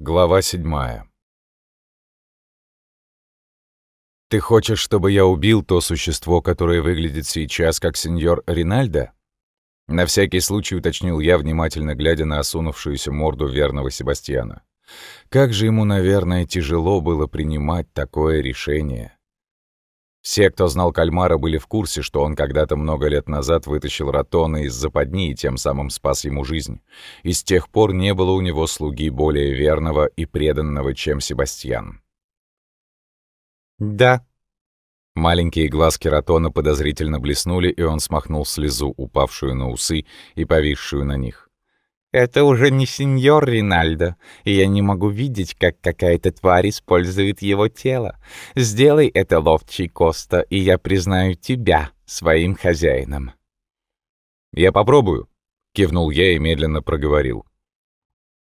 Глава седьмая. «Ты хочешь, чтобы я убил то существо, которое выглядит сейчас как сеньор Ринальдо?» На всякий случай уточнил я, внимательно глядя на осунувшуюся морду верного Себастьяна. Как же ему, наверное, тяжело было принимать такое решение. Все, кто знал Кальмара, были в курсе, что он когда-то много лет назад вытащил Ратона из западни и тем самым спас ему жизнь. И с тех пор не было у него слуги более верного и преданного, чем Себастьян. «Да». Маленькие глазки Ратона подозрительно блеснули, и он смахнул слезу, упавшую на усы и повисшую на них. Это уже не сеньор Ринальдо, и я не могу видеть, как какая-то тварь использует его тело. Сделай это, ловчий Коста, и я признаю тебя своим хозяином». «Я попробую», — кивнул я и медленно проговорил.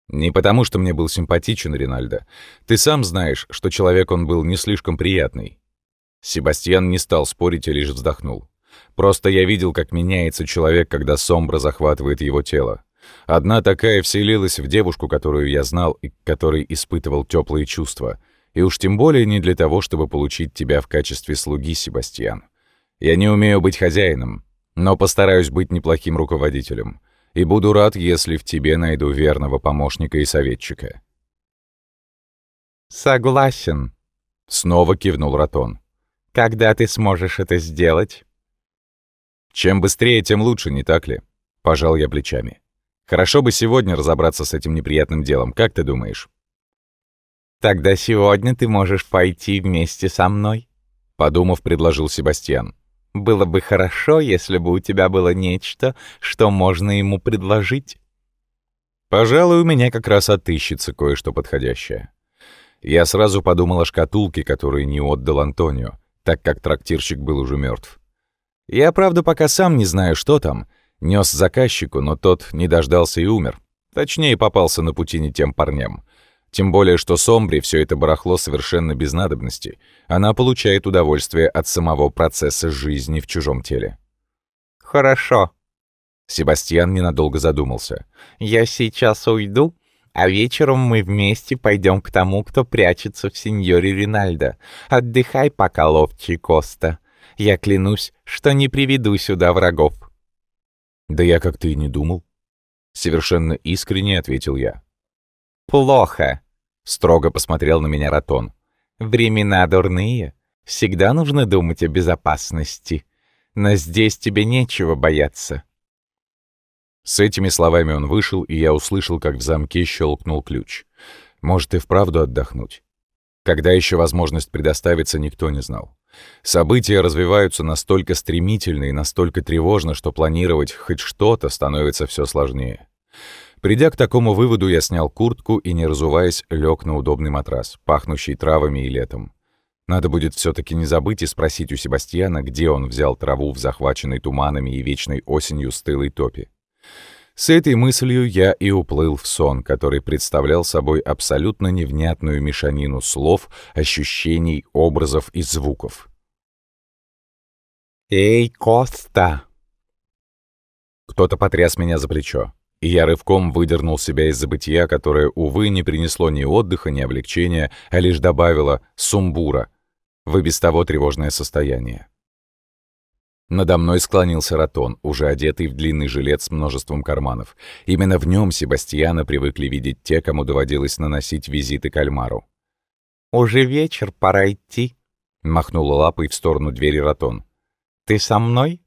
«Не потому, что мне был симпатичен Ринальдо. Ты сам знаешь, что человек он был не слишком приятный». Себастьян не стал спорить и лишь вздохнул. «Просто я видел, как меняется человек, когда сомбра захватывает его тело. Одна такая вселилась в девушку, которую я знал и которой испытывал теплые чувства. И уж тем более не для того, чтобы получить тебя в качестве слуги, Себастьян. Я не умею быть хозяином, но постараюсь быть неплохим руководителем. И буду рад, если в тебе найду верного помощника и советчика». «Согласен», — снова кивнул Ратон. «Когда ты сможешь это сделать?» «Чем быстрее, тем лучше, не так ли?» — пожал я плечами. Хорошо бы сегодня разобраться с этим неприятным делом, как ты думаешь? Тогда сегодня ты можешь пойти вместе со мной, подумав, предложил Себастьян. Было бы хорошо, если бы у тебя было нечто, что можно ему предложить. Пожалуй, у меня как раз отыщется кое-что подходящее. Я сразу подумал о шкатулке, которую не отдал Антонио, так как трактирщик был уже мертв. Я, правда, пока сам не знаю, что там, Нес заказчику, но тот не дождался и умер. Точнее, попался на пути не тем парням. Тем более, что Сомбри все это барахло совершенно без надобности. Она получает удовольствие от самого процесса жизни в чужом теле. «Хорошо». Себастьян ненадолго задумался. «Я сейчас уйду, а вечером мы вместе пойдем к тому, кто прячется в сеньоре Ринальдо. Отдыхай пока, ловчий Коста. Я клянусь, что не приведу сюда врагов». «Да я как-то и не думал». Совершенно искренне ответил я. «Плохо», — строго посмотрел на меня Ратон. «Времена дурные. Всегда нужно думать о безопасности. Но здесь тебе нечего бояться». С этими словами он вышел, и я услышал, как в замке щелкнул ключ. Может, и вправду отдохнуть. Когда еще возможность предоставится, никто не знал. События развиваются настолько стремительно и настолько тревожно, что планировать хоть что-то становится все сложнее. Придя к такому выводу, я снял куртку и, не разуваясь, лег на удобный матрас, пахнущий травами и летом. Надо будет все таки не забыть и спросить у Себастьяна, где он взял траву в захваченной туманами и вечной осенью стылой топе. С этой мыслью я и уплыл в сон, который представлял собой абсолютно невнятную мешанину слов, ощущений, образов и звуков. «Эй, Коста!» Кто-то потряс меня за плечо, и я рывком выдернул себя из забытия, которое, увы, не принесло ни отдыха, ни облегчения, а лишь добавило сумбура в и без того тревожное состояние. Надо мной склонился Ратон, уже одетый в длинный жилет с множеством карманов. Именно в нем Себастьяна привыкли видеть те, кому доводилось наносить визиты к Альмару. «Уже вечер, пора идти», — махнула лапой в сторону двери Ратон. «Ты со мной?»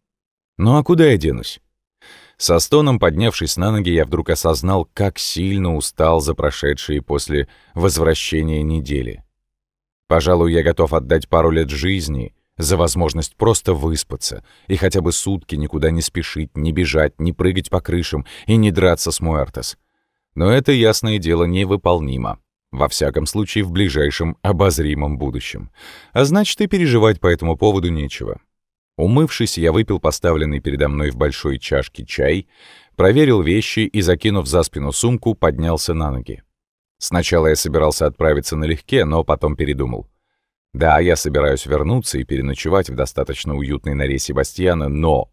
«Ну а куда я денусь?» Со стоном поднявшись на ноги, я вдруг осознал, как сильно устал за прошедшие после возвращения недели. Пожалуй, я готов отдать пару лет жизни — за возможность просто выспаться и хотя бы сутки никуда не спешить, не бежать, не прыгать по крышам и не драться с Муэртес. Но это, ясное дело, невыполнимо. Во всяком случае, в ближайшем обозримом будущем. А значит, и переживать по этому поводу нечего. Умывшись, я выпил поставленный передо мной в большой чашке чай, проверил вещи и, закинув за спину сумку, поднялся на ноги. Сначала я собирался отправиться налегке, но потом передумал. Да, я собираюсь вернуться и переночевать в достаточно уютной норе Себастьяна, но...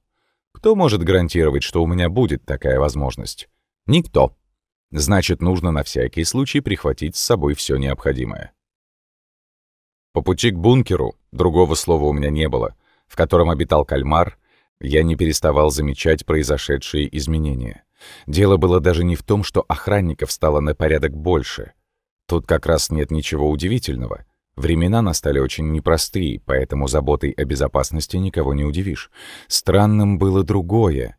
Кто может гарантировать, что у меня будет такая возможность? Никто. Значит, нужно на всякий случай прихватить с собой все необходимое. По пути к бункеру, другого слова у меня не было, в котором обитал кальмар, я не переставал замечать произошедшие изменения. Дело было даже не в том, что охранников стало на порядок больше. Тут как раз нет ничего удивительного. Времена настали очень непростые, поэтому заботой о безопасности никого не удивишь. Странным было другое.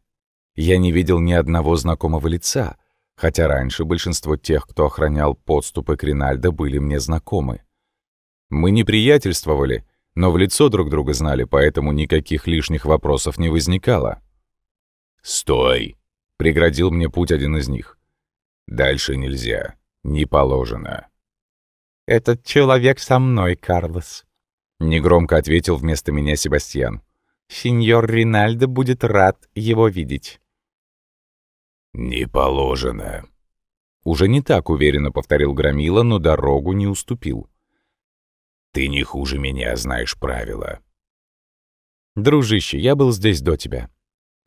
Я не видел ни одного знакомого лица, хотя раньше большинство тех, кто охранял подступы к Ринальдо, были мне знакомы. Мы не приятельствовали, но в лицо друг друга знали, поэтому никаких лишних вопросов не возникало. «Стой!» — преградил мне путь один из них. «Дальше нельзя. Не положено». «Этот человек со мной, Карлос», — негромко ответил вместо меня Себастьян. «Сеньор Ринальдо будет рад его видеть». «Не положено». Уже не так уверенно повторил Громила, но дорогу не уступил. Ты не хуже меня знаешь правила. Дружище, я был здесь до тебя.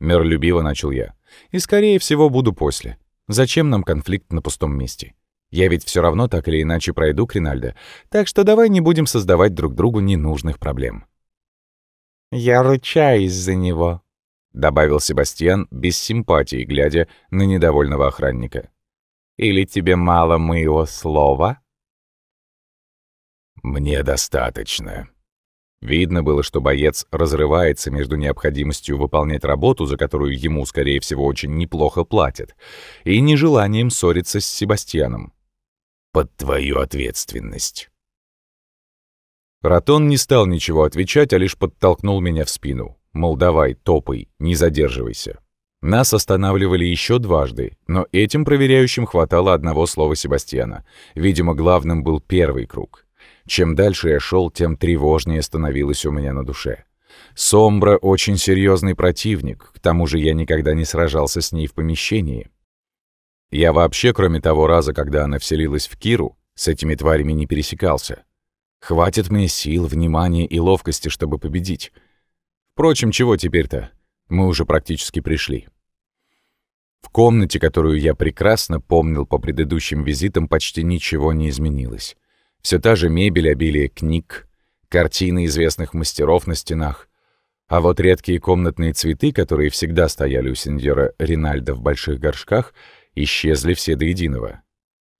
Миролюбиво начал я. И, скорее всего, буду после. Зачем нам конфликт на пустом месте? Я ведь все равно так или иначе пройду к Ринальдо, так что давай не будем создавать друг другу ненужных проблем. «Я ручаюсь за него», — добавил Себастьян без симпатии, глядя на недовольного охранника. «Или тебе мало моего слова?» «Мне достаточно». Видно было, что боец разрывается между необходимостью выполнять работу, за которую ему, скорее всего, очень неплохо платят, и нежеланием ссориться с Себастьяном. «Под твою ответственность». Ратон не стал ничего отвечать, а лишь подтолкнул меня в спину. Мол, давай, топай, не задерживайся. Нас останавливали еще дважды, но этим проверяющим хватало одного слова Себастьяна. Видимо, главным был первый круг. Чем дальше я шел, тем тревожнее становилось у меня на душе. Сомбра — очень серьезный противник, к тому же я никогда не сражался с ней в помещении. Я вообще, кроме того раза, когда она вселилась в Киру, с этими тварями не пересекался. Хватит мне сил, внимания и ловкости, чтобы победить. Впрочем, чего теперь-то? Мы уже практически пришли. В комнате, которую я прекрасно помнил по предыдущим визитам, почти ничего не изменилось. Все та же мебель, обилие книг, картины известных мастеров на стенах. А вот редкие комнатные цветы, которые всегда стояли у сеньора Ринальда в больших горшках, исчезли все до единого.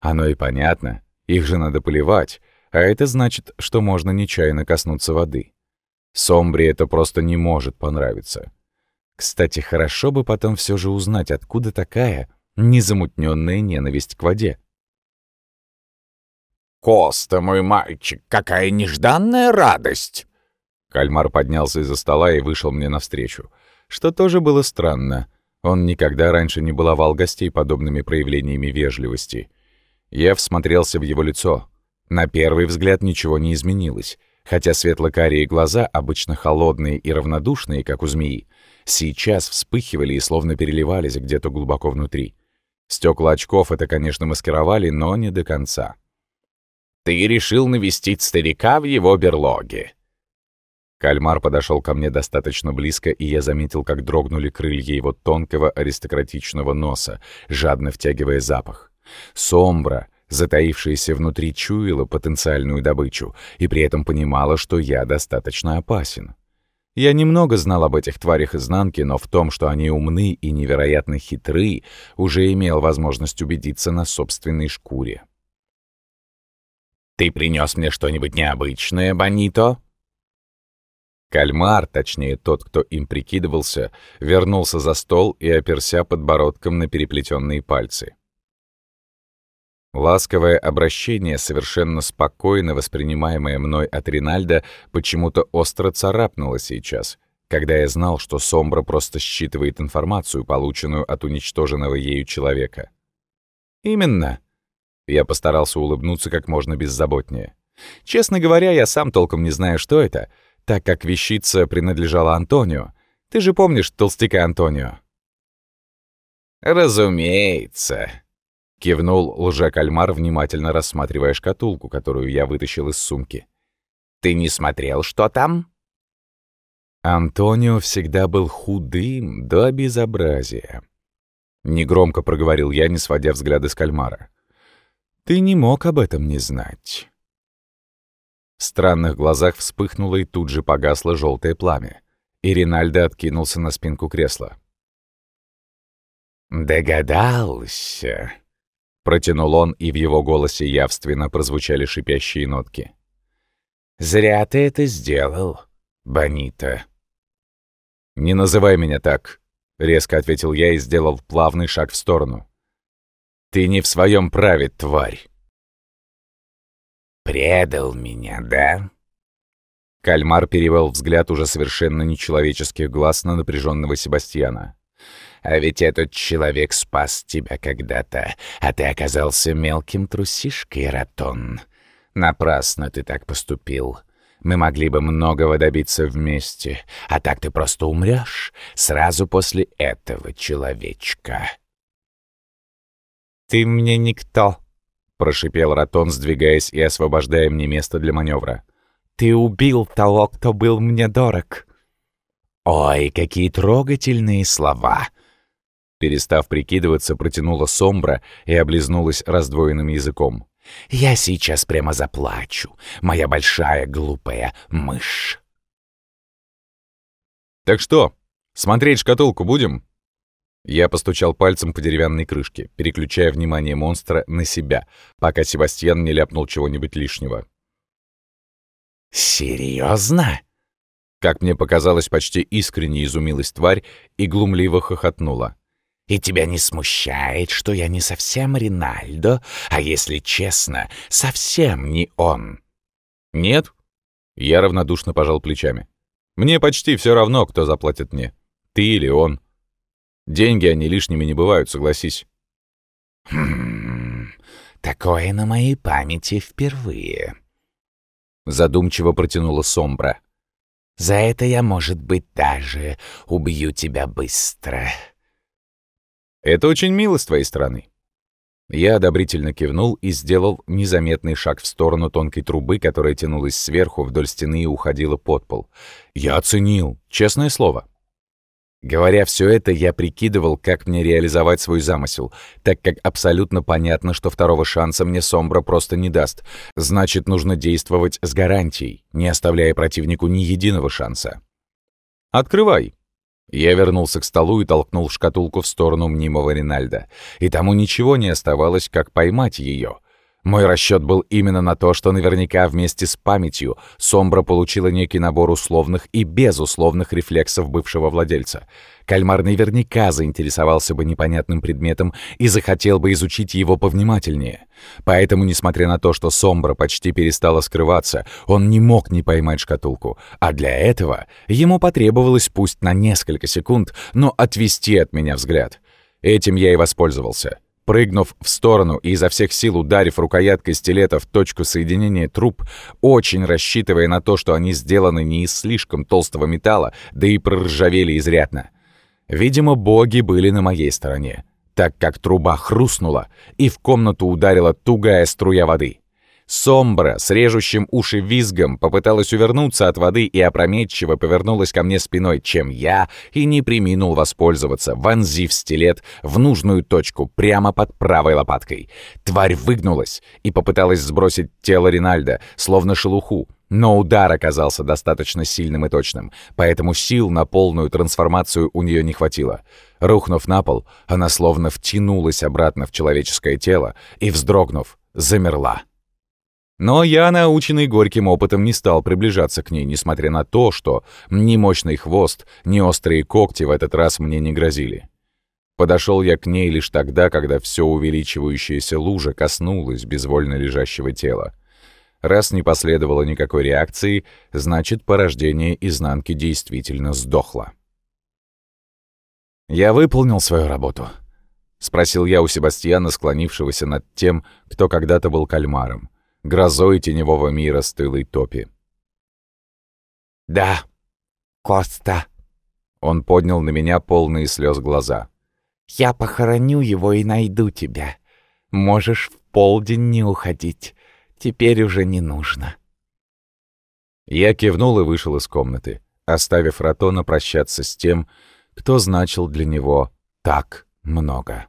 Оно и понятно, их же надо поливать, а это значит, что можно нечаянно коснуться воды. Сомбре это просто не может понравиться. Кстати, хорошо бы потом все же узнать, откуда такая незамутненная ненависть к воде. «Коста, мой мальчик, какая нежданная радость!» Кальмар поднялся из-за стола и вышел мне навстречу, что тоже было странно. Он никогда раньше не баловал гостей подобными проявлениями вежливости. Я всмотрелся в его лицо. На первый взгляд ничего не изменилось, хотя светло-карие глаза, обычно холодные и равнодушные, как у змеи, сейчас вспыхивали и словно переливались где-то глубоко внутри. Стекла очков это, конечно, маскировали, но не до конца. Ты решил навестить старика в его берлоге». Кальмар подошел ко мне достаточно близко, и я заметил, как дрогнули крылья его тонкого аристократичного носа, жадно втягивая запах. Сомбра, затаившаяся внутри, чуяла потенциальную добычу и при этом понимала, что я достаточно опасен. Я немного знал об этих тварях изнанки, но в том, что они умны и невероятно хитры, уже имел возможность убедиться на собственной шкуре. «Ты принес мне что-нибудь необычное, Бонито?» Кальмар, точнее тот, кто им прикидывался, вернулся за стол и оперся подбородком на переплетенные пальцы. Ласковое обращение, совершенно спокойно воспринимаемое мной от Ринальда, почему-то остро царапнуло сейчас, когда я знал, что Сомбра просто считывает информацию, полученную от уничтоженного ею человека. «Именно», я постарался улыбнуться как можно беззаботнее. Честно говоря, я сам толком не знаю, что это, так как вещица принадлежала Антонио. Ты же помнишь толстяка Антонио? «Разумеется», — кивнул лжекальмар, внимательно рассматривая шкатулку, которую я вытащил из сумки. «Ты не смотрел, что там?» Антонио всегда был худым до безобразия. Негромко проговорил я, не сводя взгляды с кальмара. «Ты не мог об этом не знать». В странных глазах вспыхнуло и тут же погасло желтое пламя, и Ринальдо откинулся на спинку кресла. «Догадался», — протянул он, и в его голосе явственно прозвучали шипящие нотки. «Зря ты это сделал, Бонита». «Не называй меня так», — резко ответил я и сделал плавный шаг в сторону. «Ты не в своем праве, тварь!» «Предал меня, да?» Кальмар перевел взгляд уже совершенно нечеловеческих глаз на напряженного Себастьяна. «А ведь этот человек спас тебя когда-то, а ты оказался мелким трусишкой, Ратон. Напрасно ты так поступил. Мы могли бы многого добиться вместе, а так ты просто умрешь сразу после этого человечка». «Ты мне никто», — прошипел Ратон, сдвигаясь и освобождая мне место для маневра. «Ты убил того, кто был мне дорог». «Ой, какие трогательные слова!» Перестав прикидываться, протянула Сомбра и облизнулась раздвоенным языком. Я сейчас прямо заплачу, моя большая глупая мышь. «Так что, смотреть шкатулку будем?» Я постучал пальцем по деревянной крышке, переключая внимание монстра на себя, пока Себастьян не ляпнул чего-нибудь лишнего. «Серьезно?» Как мне показалось, почти искренне изумилась тварь и глумливо хохотнула. И тебя не смущает, что я не совсем Ринальдо, а, если честно, совсем не он?» «Нет?» Я равнодушно пожал плечами. «Мне почти все равно, кто заплатит мне. Ты или он. Деньги, они лишними не бывают, согласись». «Хм... Такое на моей памяти впервые». Задумчиво протянула Сомбра. «За это я, может быть, даже убью тебя быстро». Это очень мило с твоей стороны». Я одобрительно кивнул и сделал незаметный шаг в сторону тонкой трубы, которая тянулась сверху вдоль стены и уходила под пол. Я оценил, честное слово. Говоря все это, я прикидывал, как мне реализовать свой замысел, так как абсолютно понятно, что второго шанса мне Сомбра просто не даст. Значит, нужно действовать с гарантией, не оставляя противнику ни единого шанса. «Открывай», я вернулся к столу и толкнул шкатулку в сторону мнимого Ринальда. И тому ничего не оставалось, как поймать ее. Мой расчет был именно на то, что наверняка вместе с памятью Сомбра получила некий набор условных и безусловных рефлексов бывшего владельца. Кальмар наверняка заинтересовался бы непонятным предметом и захотел бы изучить его повнимательнее. Поэтому, несмотря на то, что Сомбра почти перестала скрываться, он не мог не поймать шкатулку. А для этого ему потребовалось пусть на несколько секунд, но отвести от меня взгляд. Этим я и воспользовался. Прыгнув в сторону и изо всех сил ударив рукояткой стилета в точку соединения труб, очень рассчитывая на то, что они сделаны не из слишком толстого металла, да и проржавели изрядно. Видимо, боги были на моей стороне, так как труба хрустнула, и в комнату ударила тугая струя воды. Сомбра с режущим уши визгом попыталась увернуться от воды и опрометчиво повернулась ко мне спиной, чем я и не приминул воспользоваться, вонзив стилет в нужную точку прямо под правой лопаткой. Тварь выгнулась и попыталась сбросить тело Ринальда, словно шелуху, но удар оказался достаточно сильным и точным, поэтому сил на полную трансформацию у нее не хватило. Рухнув на пол, она словно втянулась обратно в человеческое тело и, вздрогнув, замерла. Но я, наученный горьким опытом, не стал приближаться к ней, несмотря на то, что ни мощный хвост, ни острые когти в этот раз мне не грозили. Подошел я к ней лишь тогда, когда все увеличивающаяся лужа коснулась безвольно лежащего тела. Раз не последовало никакой реакции, значит, порождение изнанки действительно сдохло. «Я выполнил свою работу», — спросил я у Себастьяна, склонившегося над тем, кто когда-то был кальмаром грозой теневого мира стылой топи. «Да, Коста!» Он поднял на меня полные слез глаза. «Я похороню его и найду тебя. Можешь в полдень не уходить. Теперь уже не нужно». Я кивнул и вышел из комнаты, оставив Ратона прощаться с тем, кто значил для него так много.